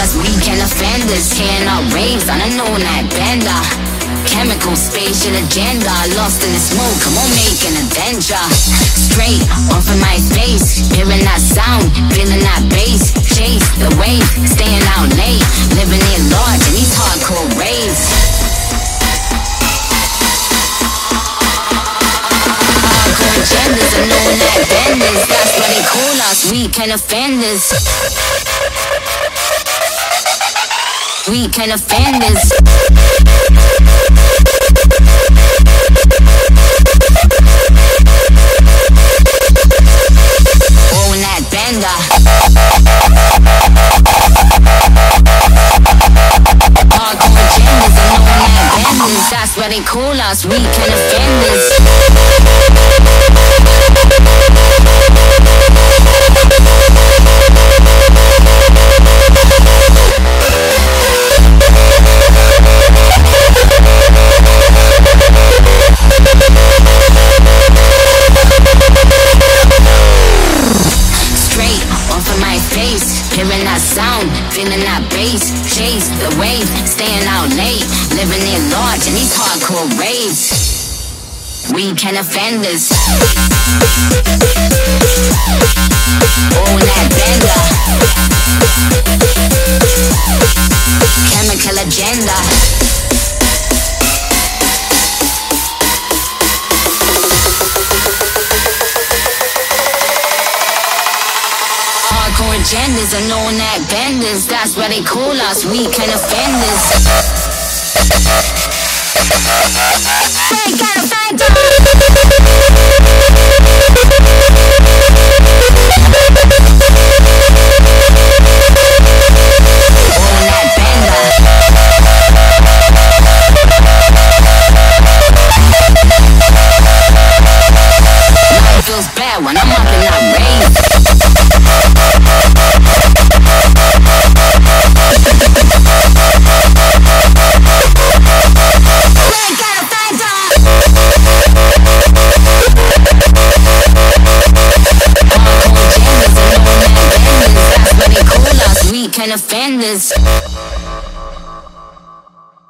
us weekend offenders. Carrying out raves on a no-night bender. Chemical spatial agenda, lost in the smoke. Come on, make an adventure. Straight off of my face, hearing that sound, feeling that bass. Chase the wave, staying out late, living in large in these hardcore raves. Agendas are known as benders. That's what they call us, weekend offenders. Weekend offenders. Oh, that bender. Hardcore are known as benders. That's what they call us, weekend offenders. Off of my face, hearing that sound, feeling that bass. Chase the wave, staying out late, living in large in these hardcore raves. Weekend offend Oh, Agendas are known as benders. That's what they call us, weekend offenders. They gotta Feels bad when I'm up that rave. offenders.